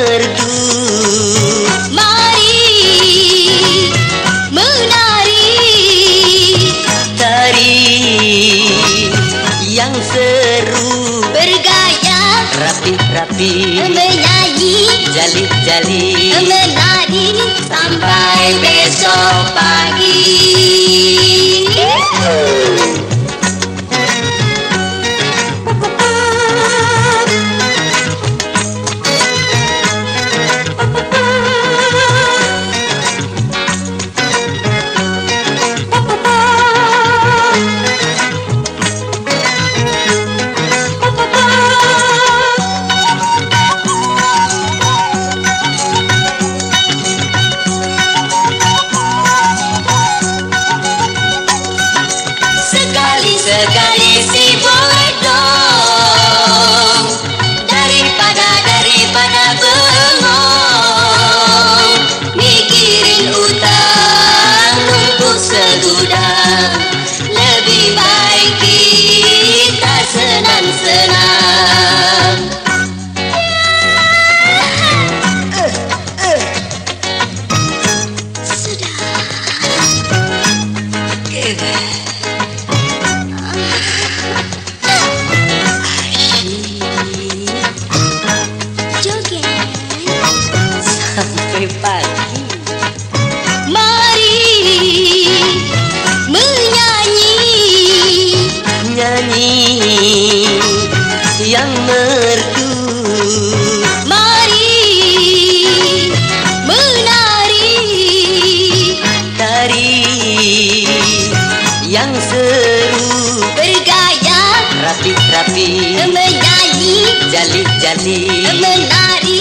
merdu Mari menari Tari yang seru. Bergaya rapi-rapi Menyanyi. Jali-jali Sekali-sekali si bodong Daripada, daripada bengong Mikirin utang numpuk segudang Lebih baik nyanyi yang merdu. Mari menari tari yang seru. Bergaya rapi-rapi. menyanyi jali-jali. menari